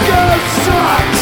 disco sucks